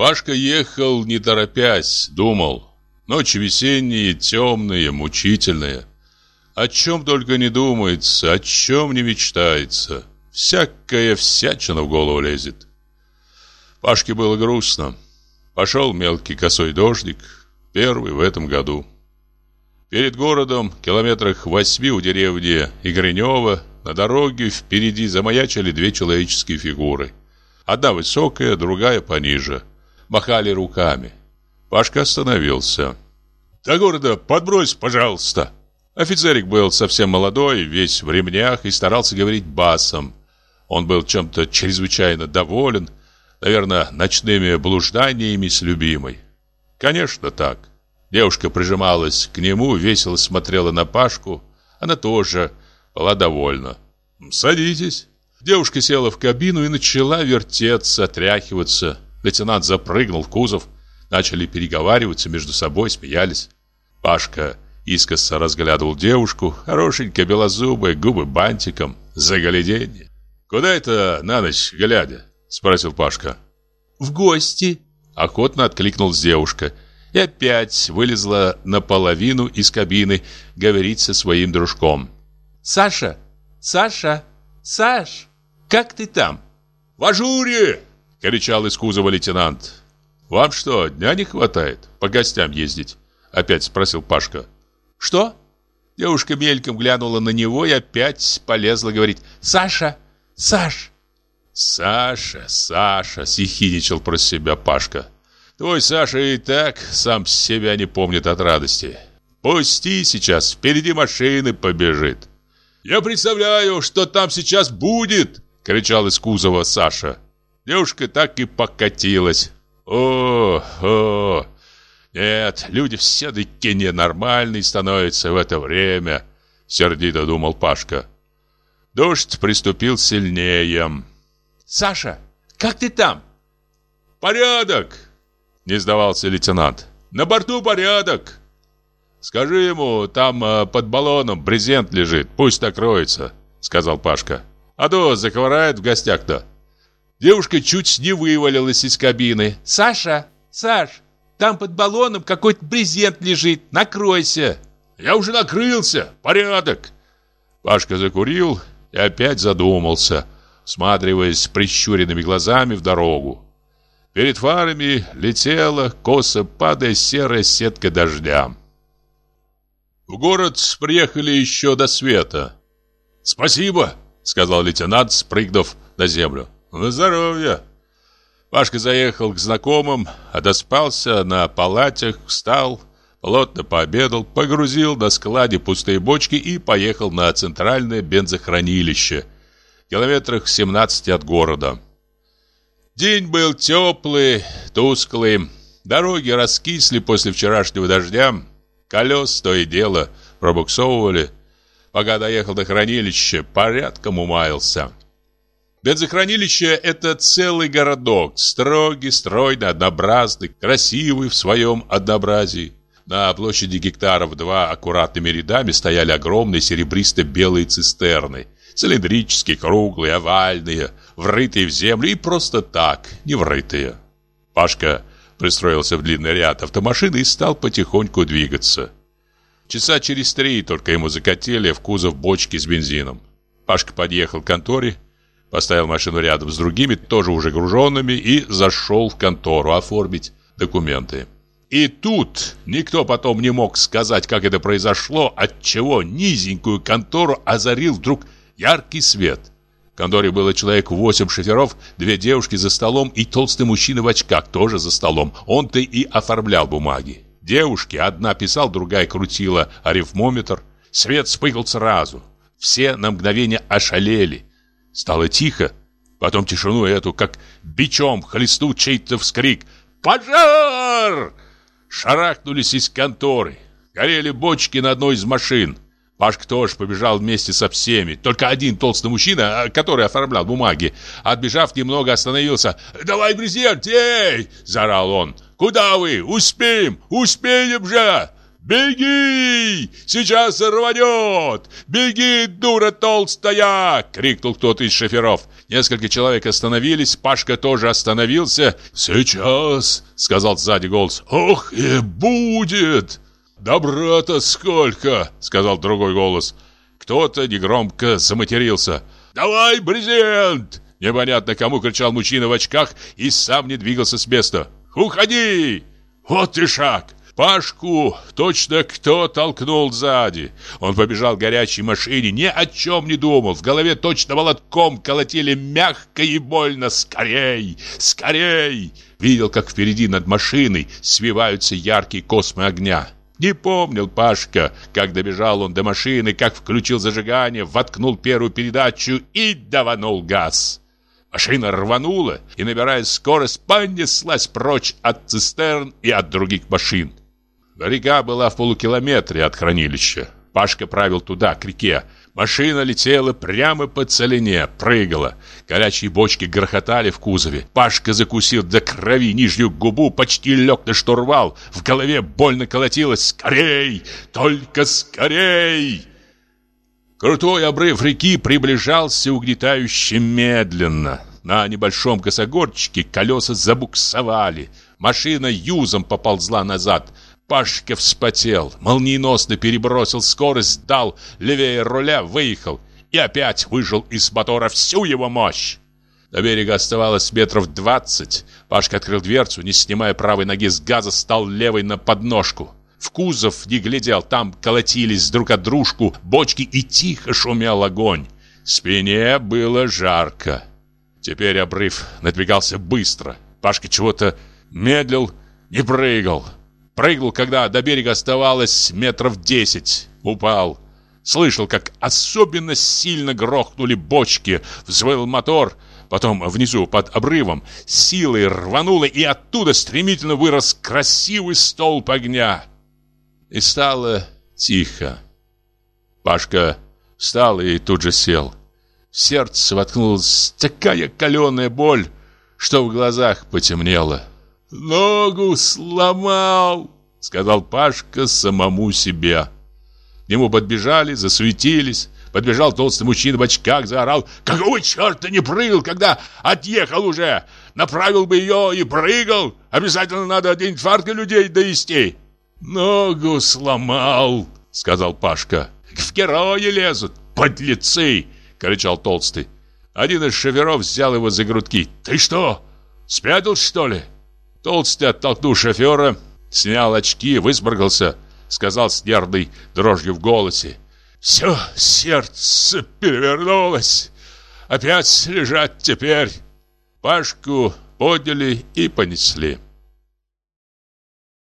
Пашка ехал, не торопясь, думал. Ночи весенние, темные, мучительные. О чем только не думается, о чем не мечтается. Всякая всячина в голову лезет. Пашке было грустно. Пошел мелкий косой дождик, первый в этом году. Перед городом, километрах восьми у деревни Игренева, на дороге впереди замаячили две человеческие фигуры. Одна высокая, другая пониже. Махали руками. Пашка остановился. «До города подбрось, пожалуйста!» Офицерик был совсем молодой, весь в ремнях и старался говорить басом. Он был чем-то чрезвычайно доволен, наверное, ночными блужданиями с любимой. Конечно, так. Девушка прижималась к нему, весело смотрела на Пашку. Она тоже была довольна. «Садитесь». Девушка села в кабину и начала вертеться, отряхиваться. Лейтенант запрыгнул в кузов. Начали переговариваться между собой, смеялись. Пашка искоса разглядывал девушку, хорошенькая, белозубая, губы бантиком, загляденье. «Куда это на ночь глядя?» – спросил Пашка. «В гости», – охотно откликнулась девушка. И опять вылезла наполовину из кабины говорить со своим дружком. «Саша! Саша! Саш! Как ты там?» «В ажуре!» – кричал из кузова лейтенант. «Вам что, дня не хватает по гостям ездить?» – опять спросил Пашка. «Что?» Девушка мельком глянула на него и опять полезла говорить «Саша! Саш!» «Саша, Саша!» – сихиничал про себя Пашка. «Твой Саша и так сам себя не помнит от радости. Пусти сейчас, впереди машины побежит». «Я представляю, что там сейчас будет!» — кричал из кузова Саша. Девушка так и покатилась. «О, о, нет, люди все-таки ненормальные становятся в это время», — сердито думал Пашка. Дождь приступил сильнее. «Саша, как ты там?» «Порядок!» — не сдавался лейтенант. «На борту порядок!» «Скажи ему, там э, под баллоном брезент лежит, пусть накроется», — сказал Пашка. «А то захворает в гостях-то». Девушка чуть не вывалилась из кабины. «Саша, Саш, там под баллоном какой-то брезент лежит, накройся». «Я уже накрылся, порядок». Пашка закурил и опять задумался, всматриваясь прищуренными глазами в дорогу. Перед фарами летела, косо падая серая сетка дождя. В город приехали еще до света. «Спасибо», — сказал лейтенант, спрыгнув на землю. «На здоровье». Пашка заехал к знакомым, отоспался на палатях, встал, плотно пообедал, погрузил на складе пустые бочки и поехал на центральное бензохранилище, километрах 17 от города. День был теплый, тусклый, дороги раскисли после вчерашнего дождя, Колес то и дело пробуксовывали. Пока доехал до хранилища, порядком умаялся. Бензохранилище – это целый городок, строгий, стройный, однообразный, красивый в своем однообразии. На площади гектаров два аккуратными рядами стояли огромные серебристо-белые цистерны. Цилиндрические, круглые, овальные, врытые в землю и просто так, не врытые. Пашка пристроился в длинный ряд автомашин и стал потихоньку двигаться. Часа через три только ему закатили в кузов бочки с бензином. Пашка подъехал к конторе, поставил машину рядом с другими, тоже уже груженными, и зашел в контору оформить документы. И тут никто потом не мог сказать, как это произошло, отчего низенькую контору озарил вдруг яркий свет конторе было человек восемь шоферов, две девушки за столом и толстый мужчина в очках тоже за столом. Он-то и оформлял бумаги. Девушки, одна писал, другая крутила арифмометр. Свет вспыхнул сразу. Все на мгновение ошалели. Стало тихо. Потом тишину эту, как бичом хлестнул чей-то вскрик. «Пожар!» Шарахнулись из конторы. Горели бочки на одной из машин. Пашка тоже побежал вместе со всеми. Только один толстый мужчина, а, который оформлял бумаги, отбежав немного, остановился. «Давай брезент, эй!» – заорал он. «Куда вы? Успеем! Успеем же!» «Беги! Сейчас рванет! Беги, дура толстая!» — крикнул кто-то из шоферов. Несколько человек остановились, Пашка тоже остановился. «Сейчас!» — сказал сзади голос. «Ох, и будет!» «Добра-то сколько!» — сказал другой голос. Кто-то негромко заматерился. «Давай брезент!» Непонятно кому кричал мужчина в очках и сам не двигался с места. «Уходи!» Вот и шаг. Пашку точно кто толкнул сзади. Он побежал к горячей машине, ни о чем не думал. В голове точно молотком колотили мягко и больно. «Скорей! Скорей!» Видел, как впереди над машиной свиваются яркие космы огня. Не помнил Пашка, как добежал он до машины, как включил зажигание, воткнул первую передачу и даванул газ. Машина рванула и, набирая скорость, понеслась прочь от цистерн и от других машин. Река была в полукилометре от хранилища. Пашка правил туда, к реке. Машина летела прямо по целине, прыгала. Горячие бочки грохотали в кузове. Пашка закусил до крови нижнюю губу, почти лег на штурвал. В голове больно колотилось «Скорей! Только скорей!» Крутой обрыв реки приближался угнетающе медленно. На небольшом косогорчике колеса забуксовали. Машина юзом поползла назад – Пашка вспотел, молниеносно перебросил скорость, дал левее руля, выехал и опять выжил из мотора всю его мощь. До берега оставалось метров двадцать. Пашка открыл дверцу, не снимая правой ноги с газа, стал левой на подножку. В кузов не глядел, там колотились друг от дружку бочки и тихо шумел огонь. Спине было жарко. Теперь обрыв надвигался быстро. Пашка чего-то медлил, не прыгал. Прыгнул, когда до берега оставалось метров десять. Упал. Слышал, как особенно сильно грохнули бочки. Взвыл мотор. Потом внизу, под обрывом, силой рвануло, и оттуда стремительно вырос красивый столб огня. И стало тихо. Пашка встал и тут же сел. В сердце воткнулась такая каленая боль, что в глазах потемнело. «Ногу сломал!» — сказал Пашка самому себе. К нему подбежали, засуетились. Подбежал толстый мужчина в очках, заорал. «Какого черта не прыгал, когда отъехал уже? Направил бы ее и прыгал. Обязательно надо один инфаркт людей довести». «Ногу сломал», — сказал Пашка. «В герои лезут, подлецы!» — кричал толстый. Один из шоферов взял его за грудки. «Ты что, спятил, что ли?» Толстый оттолкнул шофера, снял очки, высморгался, сказал с нервной дрожью в голосе. «Все сердце перевернулось. Опять лежать теперь». Пашку подняли и понесли.